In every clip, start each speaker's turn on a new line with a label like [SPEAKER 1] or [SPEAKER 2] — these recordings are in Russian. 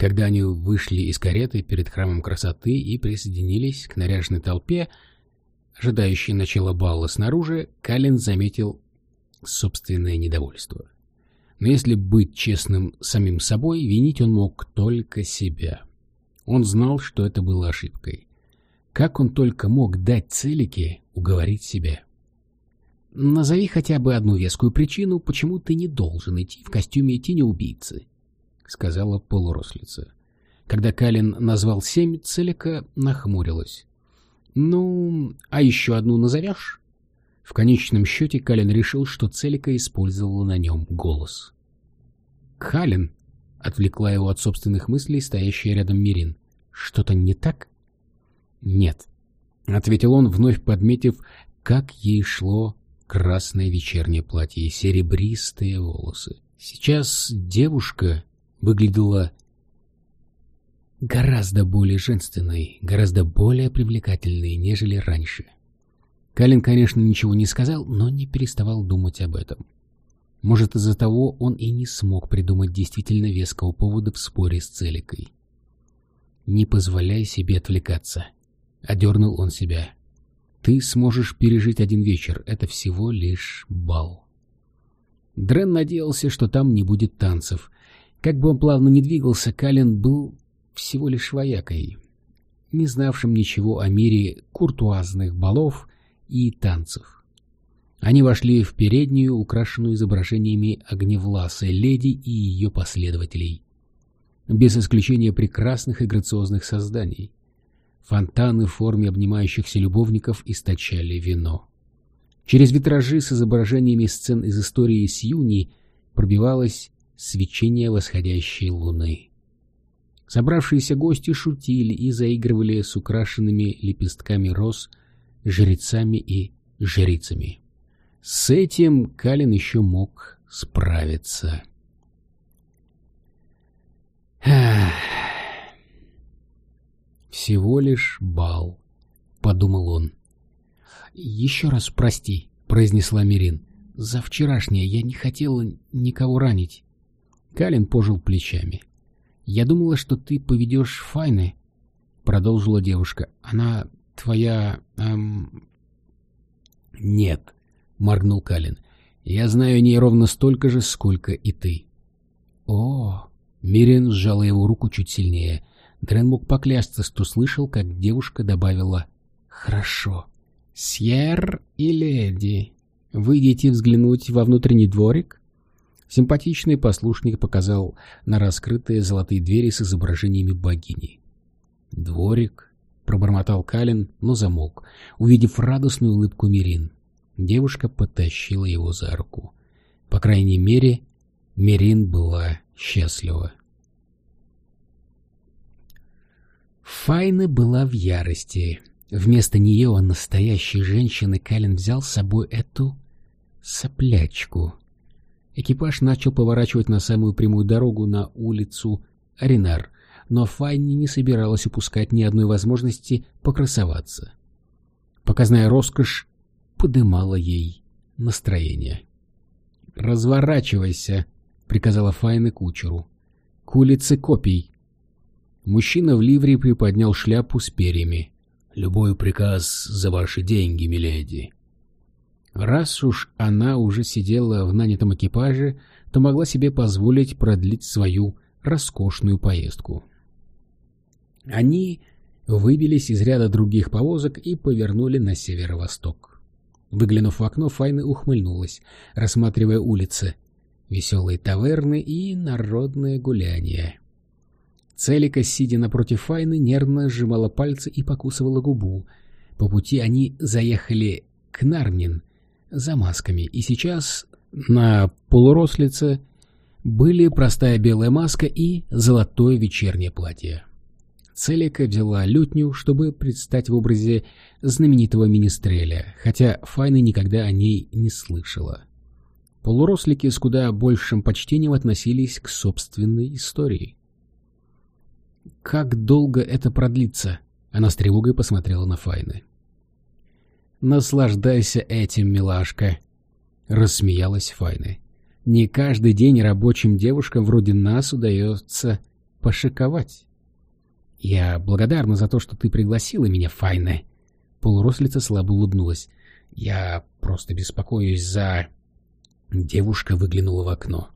[SPEAKER 1] Когда они вышли из кареты перед храмом красоты и присоединились к наряженной толпе, ожидающей начала балла снаружи, Калин заметил собственное недовольство. Но если быть честным самим собой, винить он мог только себя. Он знал, что это было ошибкой. Как он только мог дать Целике уговорить себя? «Назови хотя бы одну вескую причину, почему ты не должен идти в костюме тени-убийцы», — сказала полурослица. Когда Калин назвал семь, Целика нахмурилась. «Ну, а еще одну назовешь?» В конечном счете Калин решил, что Целика использовала на нем голос. «Калин!» — отвлекла его от собственных мыслей стоящая рядом Мирин. «Что-то не так?» «Нет», — ответил он, вновь подметив, как ей шло красное вечернее платье и серебристые волосы. Сейчас девушка выглядела гораздо более женственной, гораздо более привлекательной, нежели раньше. Калин, конечно, ничего не сказал, но не переставал думать об этом. Может, из-за того он и не смог придумать действительно веского повода в споре с Целикой. «Не позволяй себе отвлекаться», — одернул он себя. «Ты сможешь пережить один вечер, это всего лишь бал». Дрен надеялся, что там не будет танцев. Как бы он плавно ни двигался, Калин был всего лишь воякой, не знавшим ничего о мире куртуазных балов и танцев. Они вошли в переднюю, украшенную изображениями огневласой леди и ее последователей, без исключения прекрасных и грациозных созданий. Фонтаны в форме обнимающихся любовников источали вино. Через витражи с изображениями сцен из истории Сьюни пробивалось свечение восходящей луны. Собравшиеся гости шутили и заигрывали с украшенными лепестками роз жрецами и жрицами. С этим Калин еще мог справиться. «Всего лишь бал», — подумал он. «Еще раз прости», — произнесла Мирин. «За вчерашнее я не хотела никого ранить». Калин пожил плечами. «Я думала, что ты поведешь Файны», — продолжила девушка. «Она твоя... Эм...» «Нет», — моргнул Калин. «Я знаю о ней ровно столько же, сколько и ты». «О...» — Мирин сжала его руку чуть сильнее. Дрен мог поклясться, что слышал, как девушка добавила «Хорошо». «Сьер и леди, выйдите взглянуть во внутренний дворик?» Симпатичный послушник показал на раскрытые золотые двери с изображениями богини. «Дворик», — пробормотал Калин, но замолк, увидев радостную улыбку Мирин. Девушка потащила его за руку. По крайней мере, Мирин была счастлива. Файна была в ярости. Вместо нее, настоящей женщины, Калин взял с собой эту соплячку. Экипаж начал поворачивать на самую прямую дорогу на улицу Аринар, но Файни не собиралась упускать ни одной возможности покрасоваться. Показная роскошь подымала ей настроение. «Разворачивайся», — приказала Файна кучеру. «К улице копий». Мужчина в ливре приподнял шляпу с перьями. «Любой приказ за ваши деньги, миледи». Раз уж она уже сидела в нанятом экипаже, то могла себе позволить продлить свою роскошную поездку. Они выбились из ряда других повозок и повернули на северо-восток. Выглянув в окно, Файна ухмыльнулась, рассматривая улицы, веселые таверны и народное гуляние. Целика, сидя напротив Файны, нервно сжимала пальцы и покусывала губу. По пути они заехали к Нарнин, за масками, и сейчас на полурослице были простая белая маска и золотое вечернее платье. Целика взяла лютню, чтобы предстать в образе знаменитого министреля, хотя Файна никогда о ней не слышала. Полурослики с куда большим почтением относились к собственной истории. «Как долго это продлится?» Она с тревогой посмотрела на Файны. Наслаждайся этим, милашка, — рассмеялась Файна. Не каждый день рабочим девушкам вроде нас удается пошиковать. «Я благодарна за то, что ты пригласила меня, Файне». Полурослица слабо улыбнулась. «Я просто беспокоюсь за...» Девушка выглянула в окно.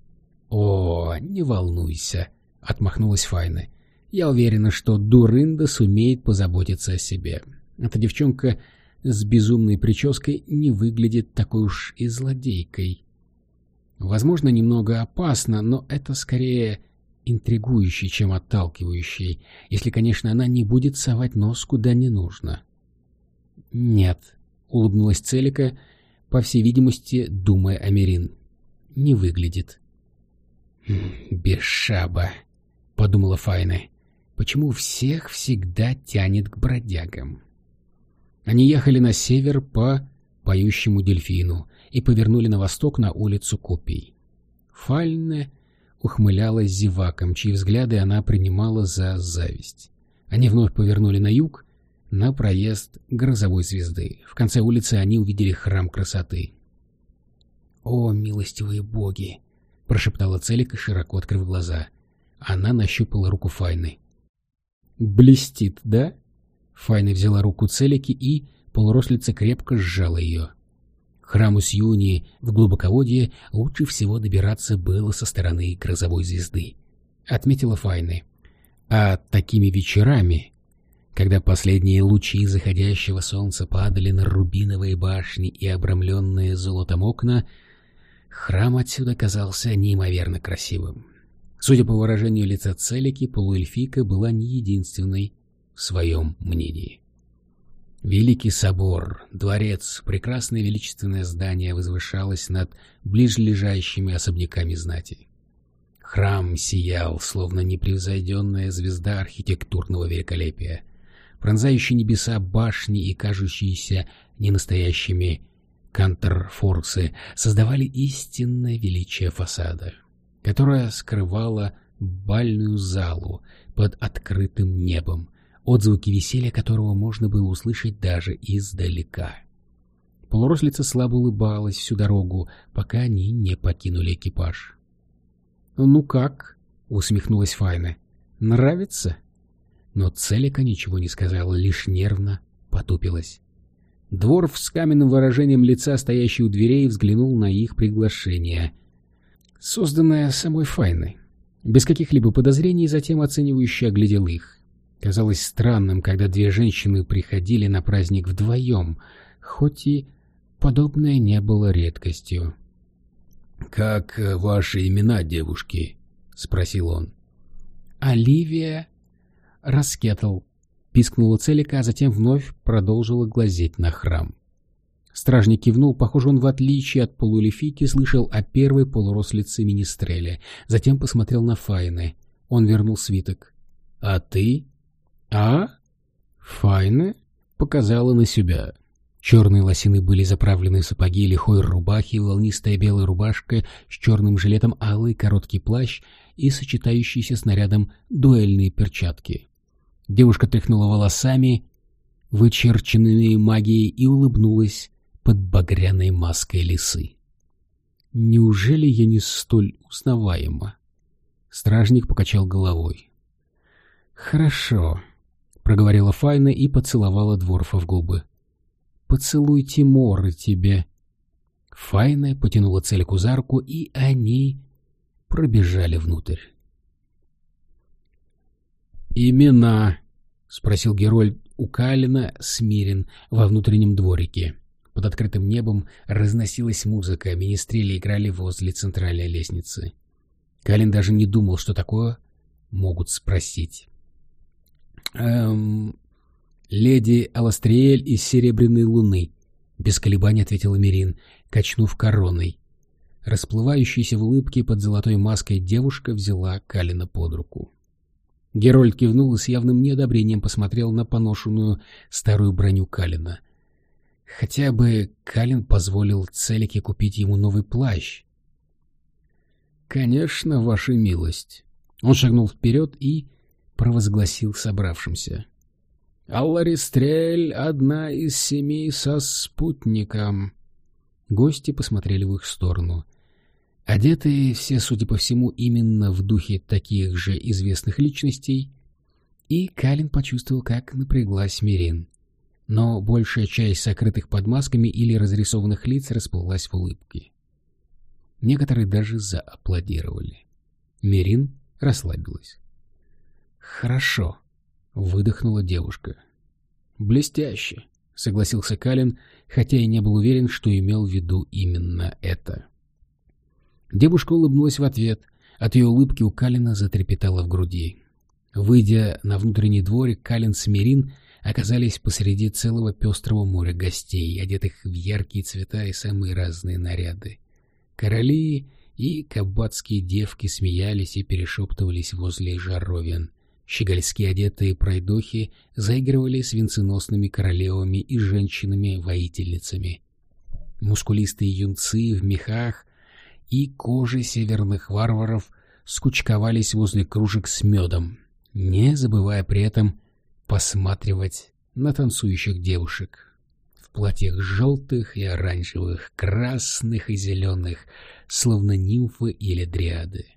[SPEAKER 1] «О, не волнуйся», — отмахнулась Файна. «Я уверена, что Дурында сумеет позаботиться о себе. Эта девчонка с безумной прической не выглядит такой уж и злодейкой. Возможно, немного опасно, но это скорее интригующий, чем отталкивающий, если, конечно, она не будет совать нос куда не нужно. «Нет», — улыбнулась Целика, по всей видимости, думая о Мерин. «Не выглядит». «Бешаба», — подумала Файна. «Почему всех всегда тянет к бродягам?» Они ехали на север по поющему дельфину и повернули на восток на улицу Копий. Фальне ухмылялась зеваком, чьи взгляды она принимала за зависть. Они вновь повернули на юг, на проезд грозовой звезды. В конце улицы они увидели храм красоты. «О, милостивые боги!» — прошептала Целика, широко открыв глаза. Она нащупала руку Файны. «Блестит, да?» Файна взяла руку Целики и полурослица крепко сжала ее. К храму Сьюни в глубоководье лучше всего добираться было со стороны грозовой звезды, отметила Файны. А такими вечерами, когда последние лучи заходящего солнца падали на рубиновые башни и обрамленные золотом окна, храм отсюда казался неимоверно красивым. Судя по выражению лица Целики, полуэльфийка была не единственной в своем мнении. Великий собор, дворец, прекрасное величественное здание возвышалось над ближлежащими особняками знати. Храм сиял, словно непревзойденная звезда архитектурного великолепия. Пронзающие небеса башни и кажущиеся ненастоящими канторфорсы создавали истинное величие фасада, которое скрывало бальную залу под открытым небом, отзвуки веселья которого можно было услышать даже издалека. Полурослица слабо улыбалась всю дорогу, пока они не покинули экипаж. «Ну как?» — усмехнулась Файна. «Нравится?» Но Целика ничего не сказала, лишь нервно потупилась. Дворф с каменным выражением лица, стоящий у дверей, взглянул на их приглашение, созданное самой Файной. Без каких-либо подозрений затем оценивающе оглядел их. Казалось странным, когда две женщины приходили на праздник вдвоем, хоть и подобное не было редкостью. «Как э, ваши имена, девушки?» — спросил он. «Оливия Раскетл», — пискнула Целика, а затем вновь продолжила глазеть на храм. Стражник кивнул, похоже, он в отличие от полулифики слышал о первой полурослице Министреле, затем посмотрел на Файны. Он вернул свиток. «А ты?» «А?» Файна показала на себя. Черные лосины были заправлены в сапоги, лихой рубахи, волнистая белая рубашка с черным жилетом, алый короткий плащ и сочетающиеся с нарядом дуэльные перчатки. Девушка тряхнула волосами, вычерченными магией, и улыбнулась под багряной маской лисы. «Неужели я не столь узнаваема?» Стражник покачал головой. «Хорошо», проговорила Файна и поцеловала Дворфа в губы. «Поцелуй Тимора тебе». Файна потянула Цельку за руку, и они пробежали внутрь. «Имена?» — спросил Герольд у Калина Смирин во внутреннем дворике. Под открытым небом разносилась музыка, министрели играли возле центральной лестницы. Калин даже не думал, что такое могут спросить. «Эм... Леди Аластриэль из Серебряной Луны», — без колебаний ответила Мирин, качнув короной. Расплывающаяся в улыбке под золотой маской девушка взяла Калина под руку. Герольд кивнул и с явным неодобрением посмотрел на поношенную старую броню Калина. Хотя бы Калин позволил Целике купить ему новый плащ. «Конечно, ваша милость». Он шагнул вперед и провозгласил собравшимся. «Алларистрель — одна из семи со спутником». Гости посмотрели в их сторону. Одетые все, судя по всему, именно в духе таких же известных личностей, и Калин почувствовал, как напряглась Мирин. Но большая часть сокрытых под масками или разрисованных лиц расплылась в улыбке. Некоторые даже зааплодировали. Мирин расслабилась. «Хорошо», — выдохнула девушка. «Блестяще», — согласился Калин, хотя и не был уверен, что имел в виду именно это. Девушка улыбнулась в ответ. От ее улыбки у Калина затрепетало в груди. Выйдя на внутренний дворик, Калин с Мирин оказались посреди целого пестрого моря гостей, одетых в яркие цвета и самые разные наряды. Короли и кабацкие девки смеялись и перешептывались возле жаровин. Щегольски одетые пройдохи заигрывали с венценосными королевами и женщинами-воительницами. Мускулистые юнцы в мехах и коже северных варваров скучковались возле кружек с медом, не забывая при этом посматривать на танцующих девушек в платьях желтых и оранжевых, красных и зеленых, словно нимфы или дриады.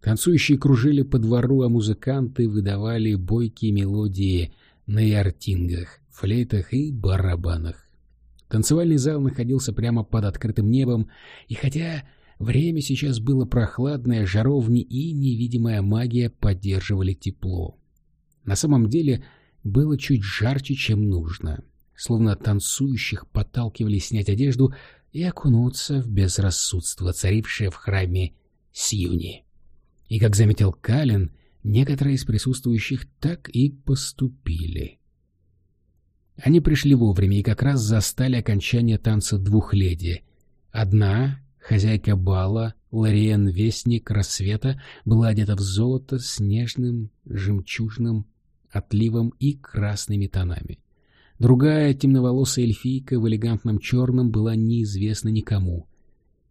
[SPEAKER 1] Танцующие кружили по двору, а музыканты выдавали бойкие мелодии на яртингах, флейтах и барабанах. Танцевальный зал находился прямо под открытым небом, и хотя время сейчас было прохладное, жаровни и невидимая магия поддерживали тепло. На самом деле было чуть жарче, чем нужно, словно танцующих подталкивали снять одежду и окунуться в безрассудство, царившее в храме Сьюни. И, как заметил Калин, некоторые из присутствующих так и поступили. Они пришли вовремя и как раз застали окончание танца двух леди. Одна, хозяйка бала, Лориен Вестник Рассвета, была одета в золото с нежным жемчужным отливом и красными тонами. Другая, темноволосая эльфийка в элегантном черном, была неизвестна никому.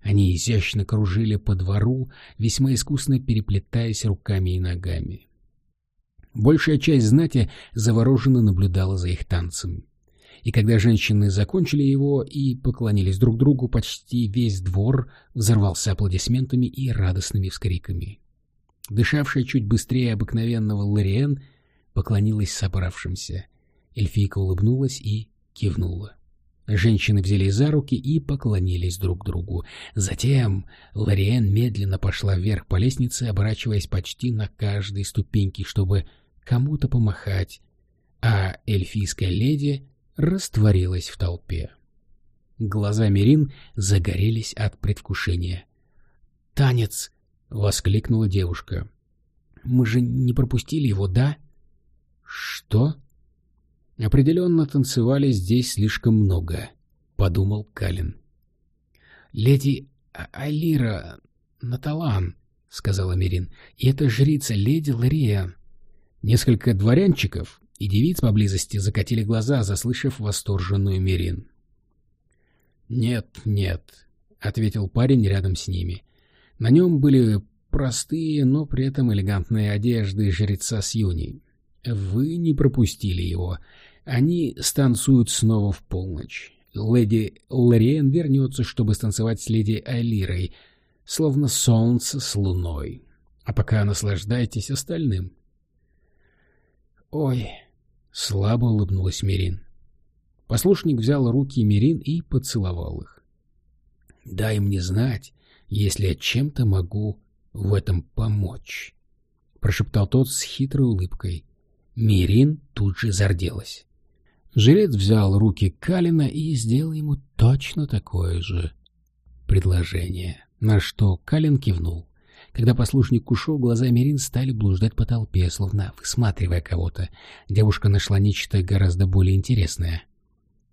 [SPEAKER 1] Они изящно кружили по двору, весьма искусно переплетаясь руками и ногами. Большая часть знати завороженно наблюдала за их танцем. И когда женщины закончили его и поклонились друг другу, почти весь двор взорвался аплодисментами и радостными вскриками. Дышавшая чуть быстрее обыкновенного Лориен поклонилась собравшимся. Эльфийка улыбнулась и кивнула. Женщины взялись за руки и поклонились друг другу. Затем Лориен медленно пошла вверх по лестнице, оборачиваясь почти на каждой ступеньке, чтобы кому-то помахать, а эльфийская леди растворилась в толпе. Глаза Мирин загорелись от предвкушения. «Танец!» — воскликнула девушка. «Мы же не пропустили его, да?» «Что?» Определенно танцевали здесь слишком много, — подумал Калин. — Леди Алира Наталан, — сказала Мирин, — и это жрица леди Лариан. Несколько дворянчиков и девиц поблизости закатили глаза, заслышав восторженную Мирин. — Нет, нет, — ответил парень рядом с ними. На нем были простые, но при этом элегантные одежды жреца с юней. Вы не пропустили его. Они станцуют снова в полночь. Леди Лориен вернется, чтобы станцевать с леди Алирой, словно солнце с луной. А пока наслаждайтесь остальным. «Ой!» — слабо улыбнулась Мирин. Послушник взял руки Мирин и поцеловал их. «Дай мне знать, если я чем-то могу в этом помочь», — прошептал тот с хитрой улыбкой. Мирин тут же зарделась. Жилец взял руки Калина и сделал ему точно такое же предложение, на что Калин кивнул. Когда послушник ушел, глаза Мирин стали блуждать по толпе, словно высматривая кого-то. Девушка нашла нечто гораздо более интересное.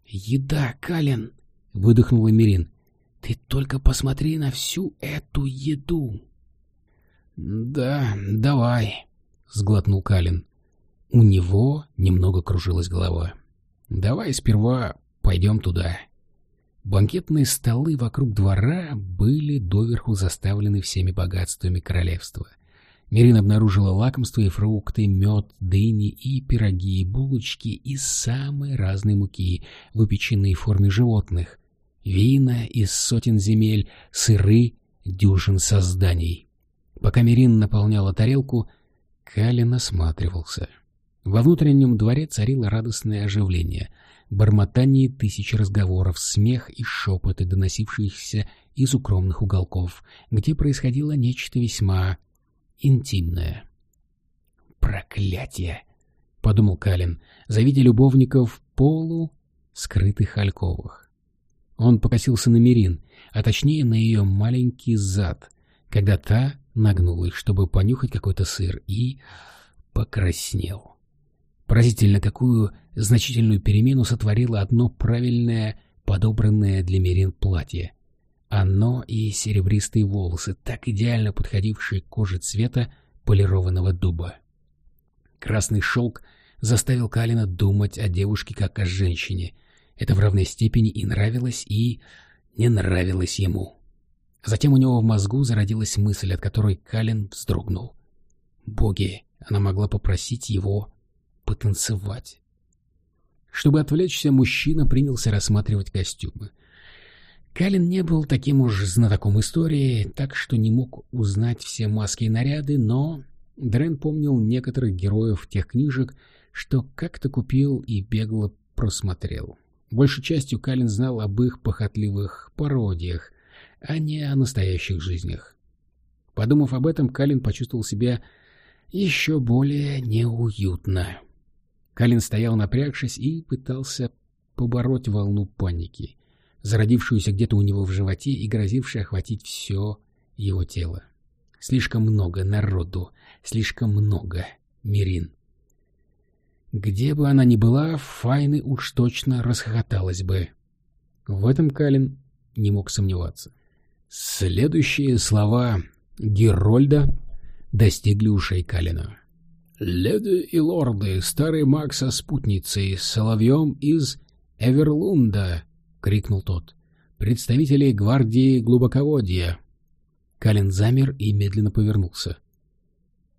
[SPEAKER 1] «Еда, Калин!» — выдохнула Мирин. «Ты только посмотри на всю эту еду!» «Да, давай», — сглотнул Калин. У него немного кружилась голова. Давай сперва пойдем туда. Банкетные столы вокруг двора были доверху заставлены всеми богатствами королевства. Мирин обнаружила лакомства и фрукты, мед, дыни и пироги, и булочки из самой разной муки, выпеченные в форме животных, вина из сотен земель, сыры, дюжин созданий. Пока Мерин наполняла тарелку, Калин осматривался. Во внутреннем дворе царило радостное оживление, бормотание тысяч разговоров, смех и шепоты, доносившиеся из укромных уголков, где происходило нечто весьма интимное. «Проклятие!» — подумал Калин, завидя любовников полу скрытых альковых. Он покосился на Мирин, а точнее на ее маленький зад, когда та нагнулась, чтобы понюхать какой-то сыр, и покраснел. Поразительно, какую значительную перемену сотворило одно правильное, подобранное для Мирин платье. Оно и серебристые волосы, так идеально подходившие к коже цвета полированного дуба. Красный шелк заставил Калина думать о девушке как о женщине. Это в равной степени и нравилось, и не нравилось ему. Затем у него в мозгу зародилась мысль, от которой Калин вздрогнул. Боги, она могла попросить его потанцевать. Чтобы отвлечься, мужчина принялся рассматривать костюмы. Калин не был таким уж знатоком истории, так что не мог узнать все маски и наряды, но Дрен помнил некоторых героев тех книжек, что как-то купил и бегло просмотрел. Большей частью Калин знал об их похотливых пародиях, а не о настоящих жизнях. Подумав об этом, Калин почувствовал себя еще более неуютно. Калин стоял напрягшись и пытался побороть волну паники, зародившуюся где-то у него в животе и грозившую охватить все его тело. Слишком много народу, слишком много мирин. Где бы она ни была, Файны уж точно расхохоталась бы. В этом Калин не мог сомневаться. Следующие слова Герольда достигли ушей Калина. «Леди и лорды, старый маг со спутницей, соловьем из Эверлунда!» — крикнул тот. «Представители гвардии глубоководья!» Калин замер и медленно повернулся.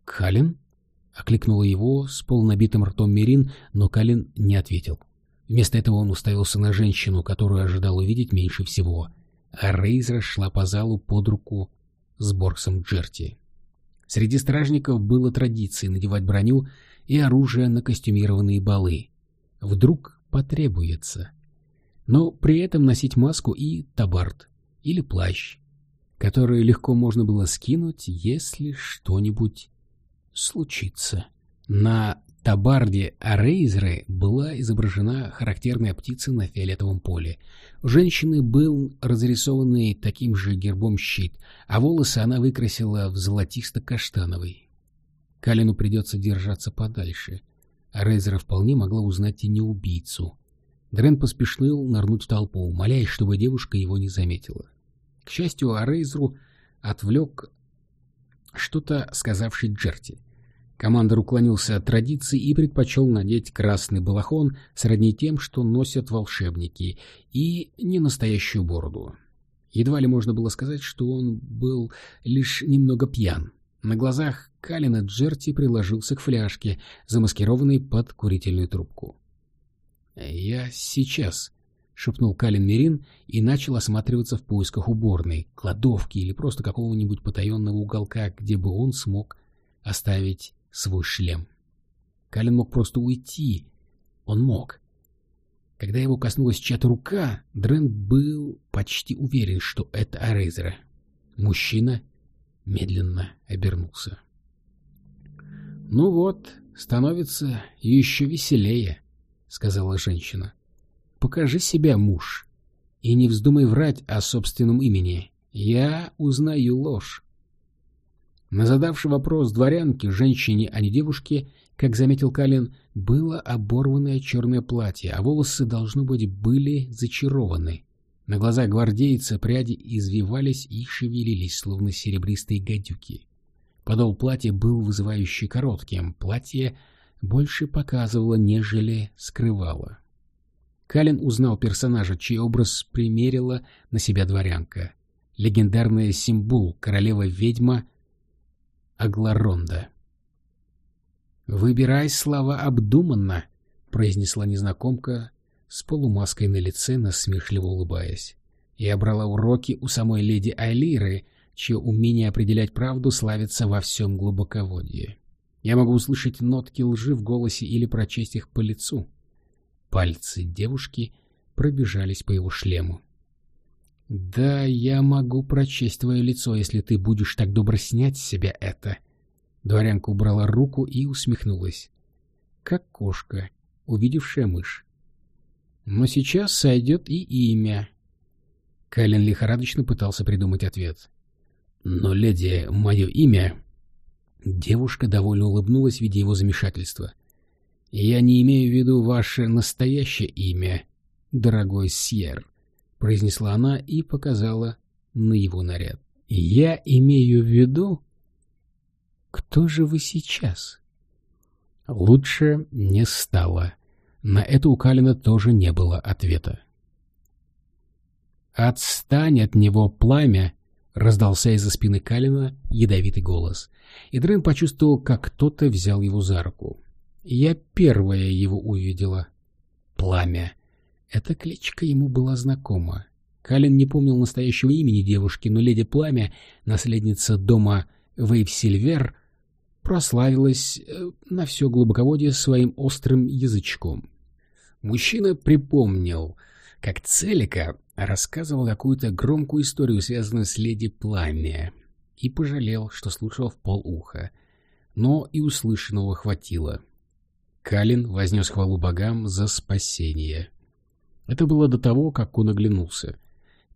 [SPEAKER 1] «Калин?» — окликнула его с полнабитым ртом Мирин, но Калин не ответил. Вместо этого он уставился на женщину, которую ожидал увидеть меньше всего, а Рейзер шла по залу под руку с Борксом Джерти. Среди стражников было традицией надевать броню и оружие на костюмированные балы. Вдруг потребуется. Но при этом носить маску и табард или плащ, который легко можно было скинуть, если что-нибудь случится. На табарде Арейзеры была изображена характерная птица на фиолетовом поле. У женщины был разрисованный таким же гербом щит, а волосы она выкрасила в золотисто-каштановый. Калину придется держаться подальше. Арейзера вполне могла узнать и не убийцу. Дрен поспешил нырнуть в толпу, молясь, чтобы девушка его не заметила. К счастью, Арейзеру отвлек что-то сказавший Джерти. Командор уклонился от традиции и предпочел надеть красный балахон сродни тем, что носят волшебники, и не настоящую бороду. Едва ли можно было сказать, что он был лишь немного пьян. На глазах Калина Джерти приложился к фляжке, замаскированной под курительную трубку. «Я сейчас», — шепнул Калин Мирин и начал осматриваться в поисках уборной, кладовки или просто какого-нибудь потаенного уголка, где бы он смог оставить свой шлем. Калин мог просто уйти. Он мог. Когда его коснулась чья-то рука, Дрен был почти уверен, что это Арейзера. Мужчина медленно обернулся. «Ну вот, становится еще веселее», — сказала женщина. «Покажи себя, муж, и не вздумай врать о собственном имени. Я узнаю ложь». На задавший вопрос дворянке, женщине, а не девушке, как заметил Калин, было оборванное черное платье, а волосы, должно быть, были зачарованы. На глазах гвардейца пряди извивались и шевелились, словно серебристые гадюки. Подол платья был вызывающе коротким, платье больше показывало, нежели скрывало. Калин узнал персонажа, чей образ примерила на себя дворянка. Легендарная Симбул, королева-ведьма Агларонда. «Выбирай слова обдуманно», — произнесла незнакомка с полумаской на лице, насмешливо улыбаясь. «Я брала уроки у самой леди Айлиры, чье умение определять правду славится во всем глубоководье. Я могу услышать нотки лжи в голосе или прочесть их по лицу. Пальцы девушки пробежались по его шлему. «Да, я могу прочесть твое лицо, если ты будешь так добро снять с себя это». Дворянка убрала руку и усмехнулась. Как кошка, увидевшая мышь. Но сейчас сойдет и имя. Кэлен лихорадочно пытался придумать ответ. «Но, леди, мое имя...» Девушка довольно улыбнулась, видя его замешательство. «Я не имею в виду ваше настоящее имя, дорогой Сьер», — произнесла она и показала на его наряд. «Я имею в виду...» «Кто же вы сейчас?» Лучше не стало. На это у Калина тоже не было ответа. «Отстань от него, пламя!» — раздался из-за спины Калина ядовитый голос. И Дрен почувствовал, как кто-то взял его за руку. Я первая его увидела. Пламя. Эта кличка ему была знакома. Калин не помнил настоящего имени девушки, но леди Пламя, наследница дома Вейв-Сильвер, прославилась э, на все глубоководье своим острым язычком. Мужчина припомнил, как Целика рассказывал какую-то громкую историю, связанную с леди Пламя, и пожалел, что слушал в полуха. Но и услышанного хватило. Калин вознес хвалу богам за спасение. Это было до того, как он оглянулся.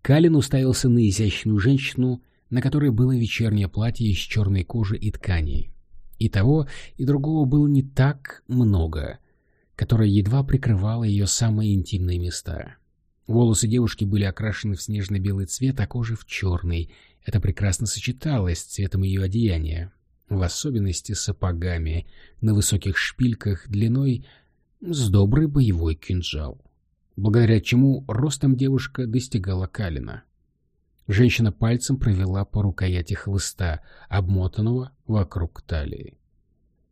[SPEAKER 1] Калин уставился на изящную женщину, на которой было вечернее платье из черной кожи и ткани. И того, и другого было не так много, которое едва прикрывало ее самые интимные места. Волосы девушки были окрашены в снежно-белый цвет, а кожа в черный. Это прекрасно сочеталось с цветом ее одеяния, в особенности сапогами на высоких шпильках длиной с добрый боевой кинжал, благодаря чему ростом девушка достигала Калина. Женщина пальцем провела по рукояти хлыста, обмотанного вокруг талии.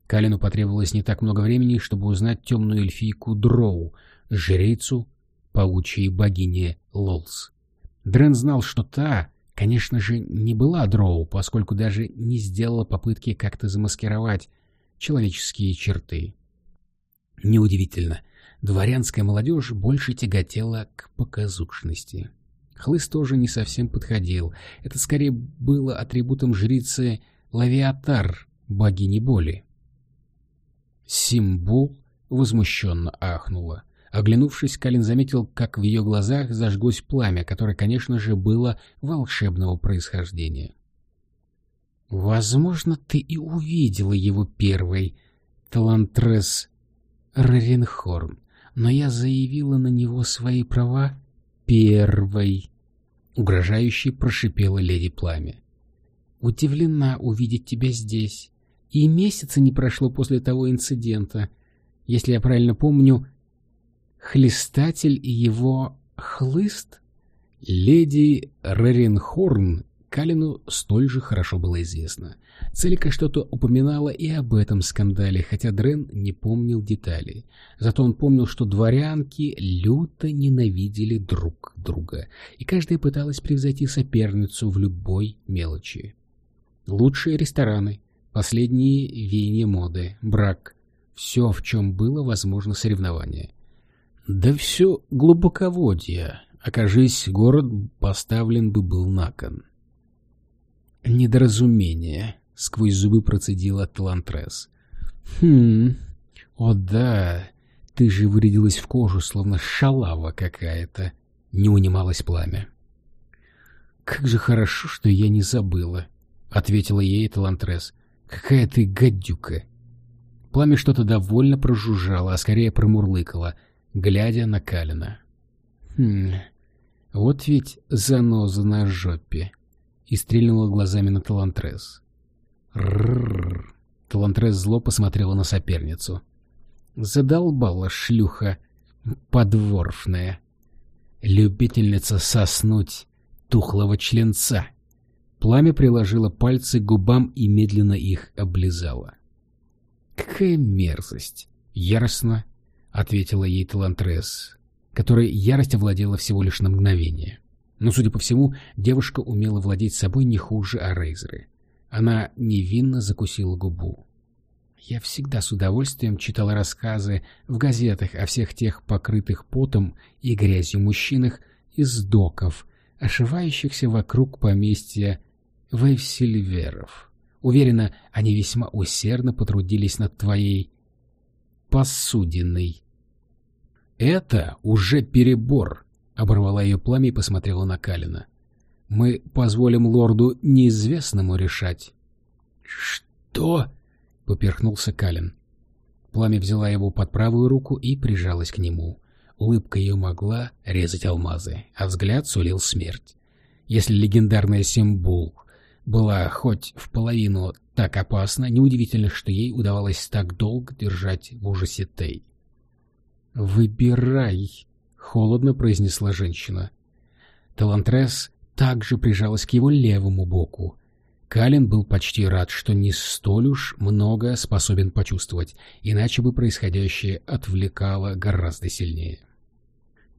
[SPEAKER 1] Калину потребовалось не так много времени, чтобы узнать темную эльфийку Дроу, жрицу паучьей богини Лолс. Дрен знал, что та, конечно же, не была дроу, поскольку даже не сделала попытки как-то замаскировать человеческие черты. Неудивительно, дворянская молодежь больше тяготела к показушности. Хлыст тоже не совсем подходил. Это скорее было атрибутом жрицы Лавиатар, богини боли. Симбул возмущенно ахнула. Оглянувшись, Калин заметил, как в ее глазах зажглось пламя, которое, конечно же, было волшебного происхождения. «Возможно, ты и увидела его первой, Талантрес Раренхорн, но я заявила на него свои права первой», — угрожающе прошипела леди Пламя. «Удивлена увидеть тебя здесь. И месяца не прошло после того инцидента. Если я правильно помню, Хлестатель и его хлыст? Леди Реренхорн Калину столь же хорошо было известно. Целика что-то упоминала и об этом скандале, хотя Дрен не помнил деталей. Зато он помнил, что дворянки люто ненавидели друг друга, и каждая пыталась превзойти соперницу в любой мелочи. Лучшие рестораны, последние веяния моды, брак — все, в чем было возможно соревнование. Да все глубоководье. Окажись, город поставлен бы был на кон. Недоразумение, — сквозь зубы процедил Атлантрес. Хм, о да, ты же вырядилась в кожу, словно шалава какая-то, — не унималось пламя. Как же хорошо, что я не забыла, — ответила ей Талантрес. Какая ты гадюка! Пламя что-то довольно прожужжало, а скорее промурлыкало — глядя на Калина. «Хм, вот ведь заноза на жопе!» И стрельнула глазами на Талантрес. «Ррррр!» Талантрес зло посмотрела на соперницу. «Задолбала шлюха подворфная, любительница соснуть тухлого членца!» Пламя приложило пальцы к губам и медленно их облизало. «Какая мерзость!» Яростно — ответила ей Талантрес, которой ярость овладела всего лишь на мгновение. Но, судя по всему, девушка умела владеть собой не хуже Арейзеры. Она невинно закусила губу. Я всегда с удовольствием читал рассказы в газетах о всех тех покрытых потом и грязью мужчинах из доков, ошивающихся вокруг поместья Вейвсильверов. Уверена, они весьма усердно потрудились над твоей посудиной. «Это уже перебор», — оборвала ее пламя и посмотрела на Калина. «Мы позволим лорду неизвестному решать». «Что?» — поперхнулся Калин. Пламя взяла его под правую руку и прижалась к нему. Улыбка ее могла резать алмазы, а взгляд сулил смерть. Если легендарная Симбул была хоть в половину так опасна, неудивительно, что ей удавалось так долго держать в ужасе Тей. «Выбирай», — холодно произнесла женщина. Талантрес также прижалась к его левому боку. Калин был почти рад, что не столь уж много способен почувствовать, иначе бы происходящее отвлекало гораздо сильнее.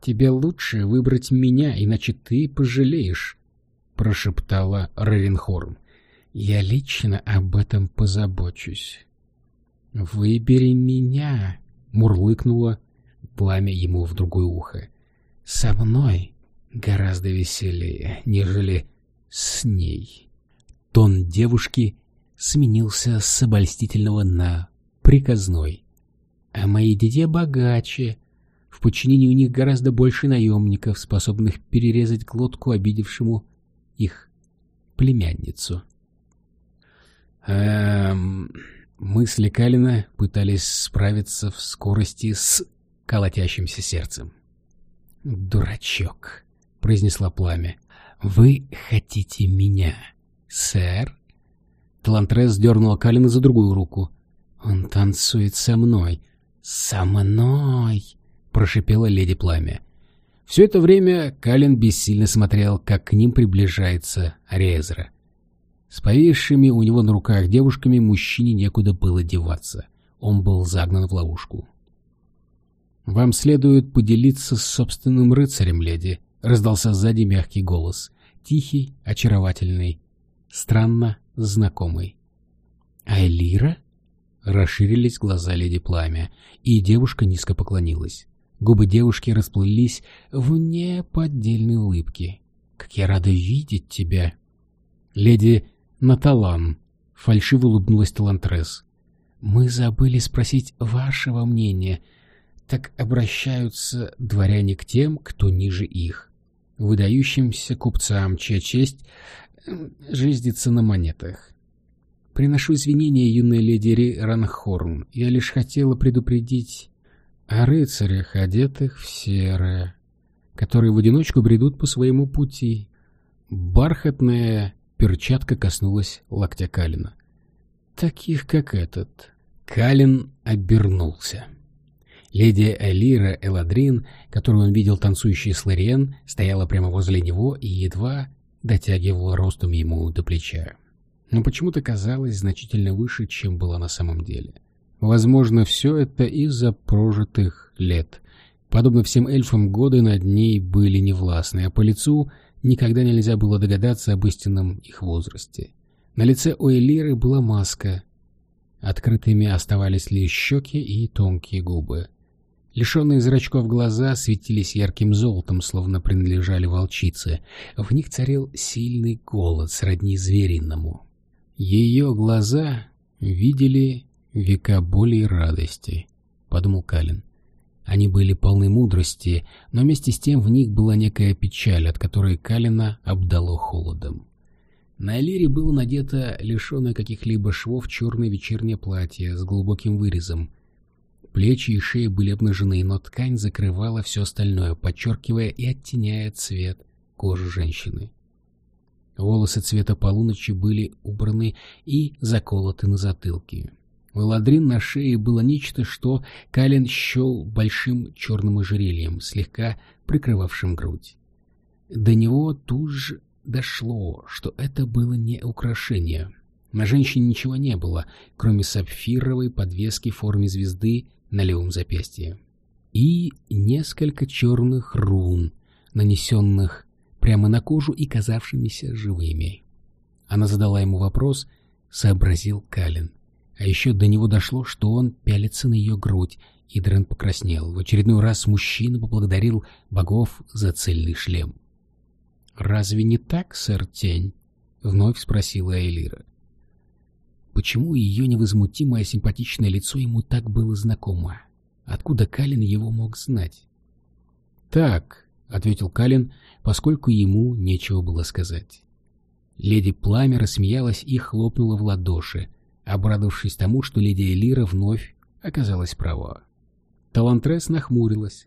[SPEAKER 1] «Тебе лучше выбрать меня, иначе ты пожалеешь», — прошептала Равенхорн. «Я лично об этом позабочусь». «Выбери меня», — мурлыкнула пламя ему в другое ухо. «Со мной гораздо веселее, нежели с ней». Тон девушки сменился с обольстительного на приказной. «А мои дети богаче. В подчинении у них гораздо больше наемников, способных перерезать глотку обидевшему их племянницу». Эм... Мысли Калина пытались справиться в скорости с колотящимся сердцем. «Дурачок», — произнесла пламя. «Вы хотите меня, сэр?» Талантрес дернула Калина за другую руку. «Он танцует со мной». «Со мной!» — прошипела леди Пламя. Все это время Калин бессильно смотрел, как к ним приближается Резра. С повисшими у него на руках девушками мужчине некуда было деваться. Он был загнан в ловушку. «Вам следует поделиться с собственным рыцарем, леди», — раздался сзади мягкий голос. Тихий, очаровательный, странно знакомый. «Айлира?» Расширились глаза леди Пламя, и девушка низко поклонилась. Губы девушки расплылись в неподдельной улыбке. «Как я рада видеть тебя!» Леди Наталан, фальшиво улыбнулась Талантрес. «Мы забыли спросить вашего мнения. Так обращаются дворяне к тем, кто ниже их, выдающимся купцам, чья честь жиздится на монетах. Приношу извинения, юной леди Ри Ранхорн. Я лишь хотела предупредить о рыцарях, одетых в серое, которые в одиночку бредут по своему пути. Бархатная Перчатка коснулась локтя Калина. «Таких, как этот». Калин обернулся. Леди Элира Эладрин, которую он видел танцующей с Лориен, стояла прямо возле него и едва дотягивала ростом ему до плеча. Но почему-то казалась значительно выше, чем была на самом деле. Возможно, все это из-за прожитых лет. Подобно всем эльфам, годы над ней были невластны, а по лицу никогда нельзя было догадаться об истинном их возрасте. На лице у Элиры была маска. Открытыми оставались лишь щеки и тонкие губы. Лишенные зрачков глаза светились ярким золотом, словно принадлежали волчице. В них царил сильный голод, сродни звериному. Ее глаза видели века боли и радости, — подумал Калин. Они были полны мудрости, но вместе с тем в них была некая печаль, от которой Калина обдало холодом. На Элире было надето лишенное каких-либо швов черное вечернее платье с глубоким вырезом. Плечи и шеи были обнажены, но ткань закрывала все остальное, подчеркивая и оттеняя цвет кожи женщины. Волосы цвета полуночи были убраны и заколоты на затылке. У Эладрин на шее было нечто, что Калин счел большим черным ожерельем, слегка прикрывавшим грудь. До него тут же дошло, что это было не украшение. На женщине ничего не было, кроме сапфировой подвески в форме звезды на левом запястье. И несколько черных рун, нанесенных прямо на кожу и казавшимися живыми. Она задала ему вопрос, сообразил Калин. А еще до него дошло, что он пялится на ее грудь, и Дрен покраснел. В очередной раз мужчина поблагодарил богов за цельный шлем. «Разве не так, сэр Тень?» — вновь спросила Элира. Почему ее невозмутимое симпатичное лицо ему так было знакомо? Откуда Калин его мог знать? «Так», — ответил Калин, поскольку ему нечего было сказать. Леди Пламя рассмеялась и хлопнула в ладоши, обрадовавшись тому, что леди Элира вновь оказалась права. Талантрес нахмурилась.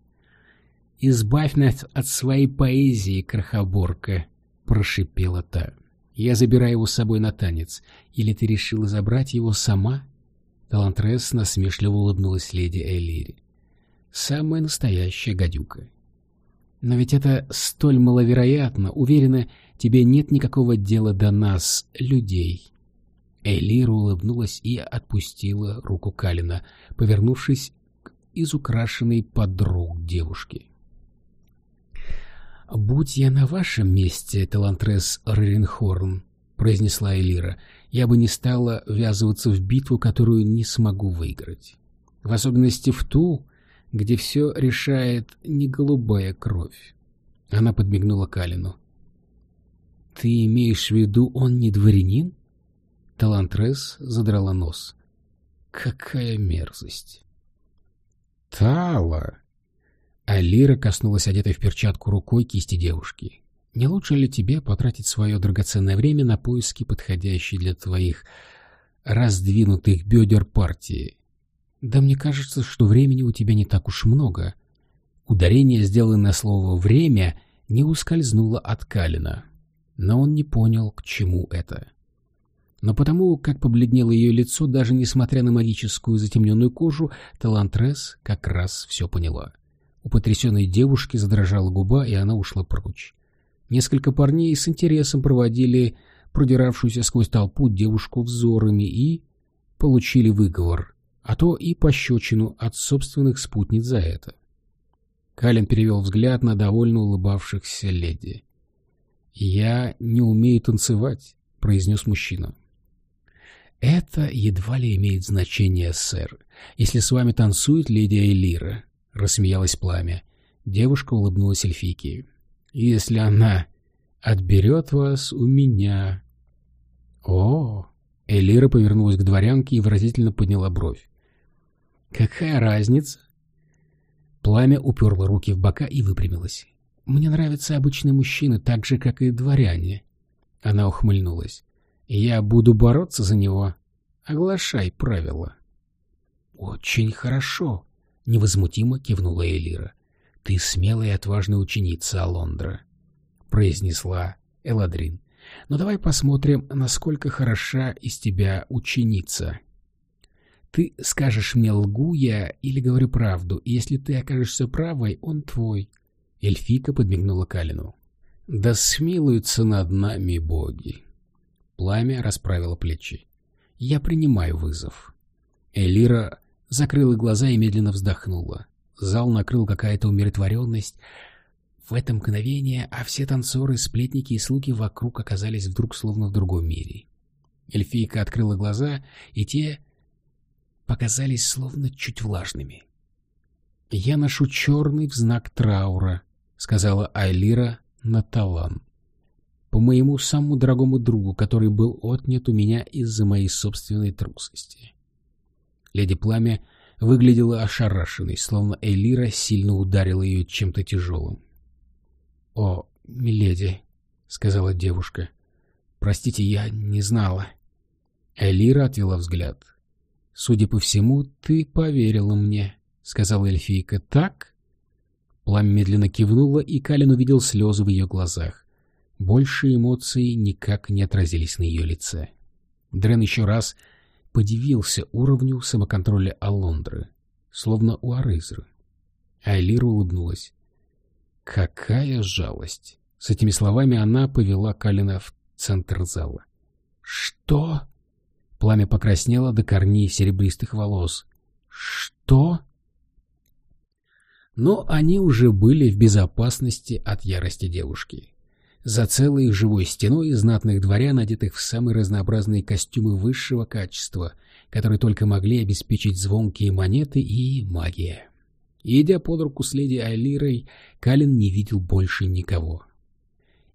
[SPEAKER 1] «Избавь нас от своей поэзии, крохоборка!» — прошипела та. «Я забираю его с собой на танец. Или ты решила забрать его сама?» Талантрес насмешливо улыбнулась леди Элире. «Самая настоящая гадюка. Но ведь это столь маловероятно. Уверена, тебе нет никакого дела до нас, людей. Элира улыбнулась и отпустила руку Калина, повернувшись к изукрашенной подруг девушки. «Будь я на вашем месте, Талантрес Реренхорн», — произнесла Элира, — «я бы не стала ввязываться в битву, которую не смогу выиграть. В особенности в ту, где все решает не голубая кровь. Она подмигнула Калину. «Ты имеешь в виду, он не дворянин?» Талантрес задрала нос. «Какая мерзость!» «Тала!» Алира коснулась одетой в перчатку рукой кисти девушки. «Не лучше ли тебе потратить свое драгоценное время на поиски подходящей для твоих раздвинутых бедер партии?» Да мне кажется, что времени у тебя не так уж много. Ударение, сделанное слово «время», не ускользнуло от Калина. Но он не понял, к чему это. Но потому, как побледнело ее лицо, даже несмотря на магическую затемненную кожу, Талантрес как раз все поняла. У потрясенной девушки задрожала губа, и она ушла прочь. Несколько парней с интересом проводили продиравшуюся сквозь толпу девушку взорами и получили выговор а то и пощечину от собственных спутниц за это. Калин перевел взгляд на довольно улыбавшихся леди. «Я не умею танцевать», — произнес мужчина. «Это едва ли имеет значение, сэр. Если с вами танцует леди Элира», — рассмеялось пламя. Девушка улыбнулась эльфийке. «Если она отберет вас у меня...» «О!» Элира повернулась к дворянке и выразительно подняла бровь. «Какая разница?» Пламя уперло руки в бока и выпрямилось. «Мне нравятся обычные мужчины, так же, как и дворяне». Она ухмыльнулась. «Я буду бороться за него. Оглашай правила». «Очень хорошо», — невозмутимо кивнула Элира. «Ты смелая и отважная ученица, Алондра», — произнесла Эладрин. «Но давай посмотрим, насколько хороша из тебя ученица». Ты скажешь мне, лгу я или говорю правду, и если ты окажешься правой, он твой. Эльфика подмигнула Калину. Да смилуются над нами боги. Пламя расправило плечи. Я принимаю вызов. Элира закрыла глаза и медленно вздохнула. Зал накрыл какая-то умиротворенность. В это мгновение, а все танцоры, сплетники и слуги вокруг оказались вдруг словно в другом мире. Эльфийка открыла глаза, и те показались словно чуть влажными. «Я ношу черный в знак траура», — сказала Айлира Наталан. «По моему самому дорогому другу, который был отнят у меня из-за моей собственной трусости». Леди Пламя выглядела ошарашенной, словно Эйлира сильно ударила ее чем-то тяжелым. «О, миледи», — сказала девушка, — «простите, я не знала». Элира отвела взгляд. «Судя по всему, ты поверила мне», — сказала эльфийка. «Так?» Пламя медленно кивнула, и Калин увидел слезы в ее глазах. Больше эмоций никак не отразились на ее лице. Дрен еще раз подивился уровню самоконтроля Алондры, словно у Арызры. Айлира улыбнулась. «Какая жалость!» С этими словами она повела Калина в центр зала. «Что?» Пламя покраснело до корней серебристых волос. «Что?» Но они уже были в безопасности от ярости девушки. За целой живой стеной знатных дворян, одетых в самые разнообразные костюмы высшего качества, которые только могли обеспечить звонкие монеты и магия. идя под руку с леди Айлирой, Калин не видел больше никого.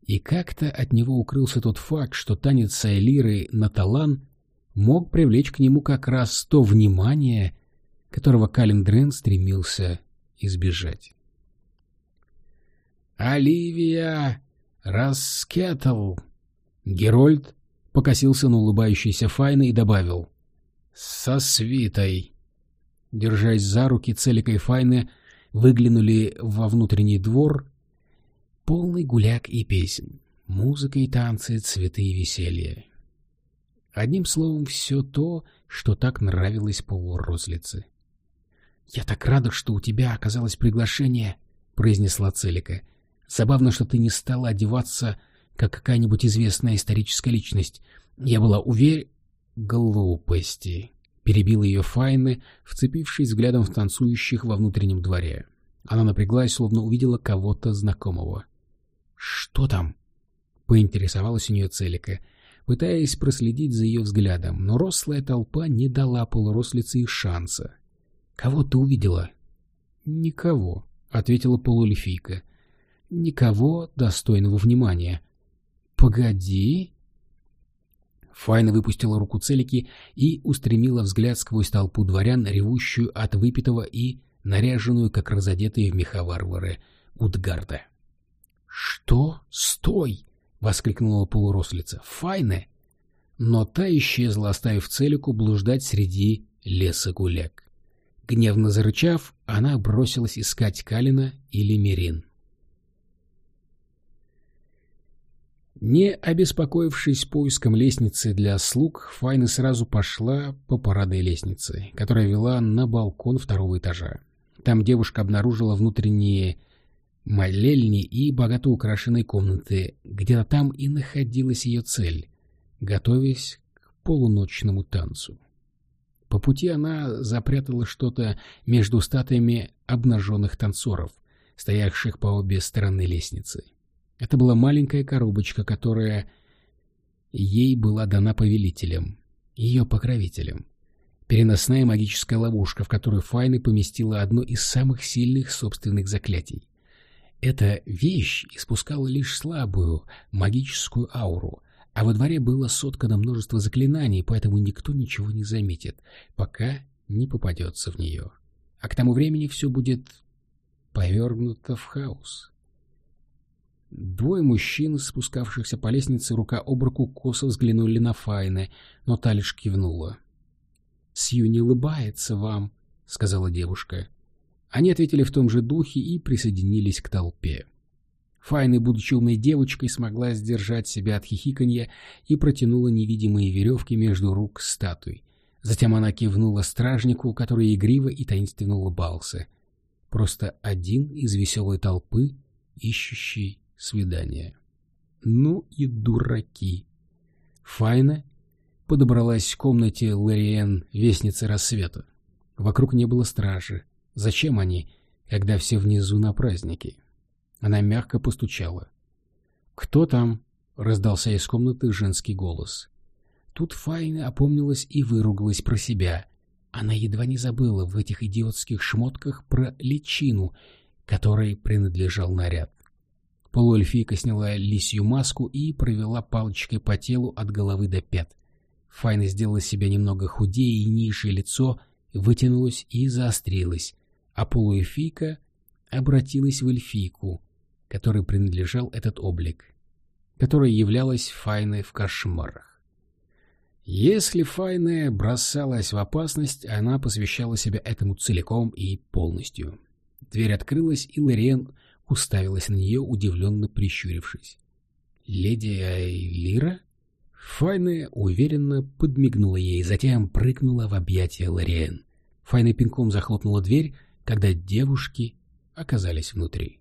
[SPEAKER 1] И как-то от него укрылся тот факт, что танец с Айлирой на талан мог привлечь к нему как раз то внимание, которого Калин Дрен стремился избежать. «Оливия Раскетл!» Герольд покосился на улыбающийся Файна и добавил «Со свитой!» Держась за руки, Целика и Файны выглянули во внутренний двор, полный гуляк и песен, музыка и танцы, цветы и веселье. Одним словом, все то, что так нравилось полурослице. — Я так рада, что у тебя оказалось приглашение, — произнесла Целика. — Забавно, что ты не стала одеваться, как какая-нибудь известная историческая личность. Я была уверена... — Глупости, — перебила ее Файны, вцепившись взглядом в танцующих во внутреннем дворе. Она напряглась, словно увидела кого-то знакомого. — Что там? — поинтересовалась у нее Целика. — пытаясь проследить за ее взглядом, но рослая толпа не дала полурослице и шанса. «Кого ты увидела?» «Никого», — ответила полуэльфийка. «Никого достойного внимания». «Погоди...» Файна выпустила руку Целики и устремила взгляд сквозь толпу дворян, ревущую от выпитого и наряженную, как разодетые в меха варвары, Утгарда. «Что? Стой!» — воскликнула полурослица. «Файне!» Но та исчезла, оставив Целику блуждать среди леса гуляк. Гневно зарычав, она бросилась искать Калина или Мирин. Не обеспокоившись поиском лестницы для слуг, Файна сразу пошла по парадной лестнице, которая вела на балкон второго этажа. Там девушка обнаружила внутренние молельни и богато украшенной комнаты. Где-то там и находилась ее цель, готовясь к полуночному танцу. По пути она запрятала что-то между статуями обнаженных танцоров, стоявших по обе стороны лестницы. Это была маленькая коробочка, которая ей была дана повелителем, ее покровителем. Переносная магическая ловушка, в которую Файны поместила одно из самых сильных собственных заклятий. Эта вещь испускала лишь слабую магическую ауру, а во дворе было соткано множество заклинаний, поэтому никто ничего не заметит, пока не попадется в нее. А к тому времени все будет повергнуто в хаос. Двое мужчин, спускавшихся по лестнице рука об руку, косо взглянули на Файны, но та лишь кивнула. — Сью не улыбается вам, — сказала девушка. Они ответили в том же духе и присоединились к толпе. Файна, будучи умной девочкой, смогла сдержать себя от хихиканья и протянула невидимые веревки между рук статуй. Затем она кивнула стражнику, который игриво и таинственно улыбался. Просто один из веселой толпы, ищущий свидания. Ну и дураки. Файна подобралась в комнате Лориен, вестницы рассвета. Вокруг не было стражи. Зачем они, когда все внизу на празднике? Она мягко постучала. «Кто там?» — раздался из комнаты женский голос. Тут Файна опомнилась и выругалась про себя. Она едва не забыла в этих идиотских шмотках про личину, которой принадлежал наряд. Полуэльфийка сняла лисью маску и провела палочкой по телу от головы до пят. Файна сделала себя немного худее, и низшее лицо вытянулось и заострилось, а полуэльфийка обратилась в эльфийку, которой принадлежал этот облик, которая являлась Файной в кошмарах. Если Файная бросалась в опасность, она посвящала себя этому целиком и полностью. Дверь открылась, и Лориен уставилась на нее, удивленно прищурившись. «Леди Айлира?» Файна уверенно подмигнула ей, затем прыгнула в объятия Лориен. Файна пинком захлопнула дверь, когда девушки оказались внутри.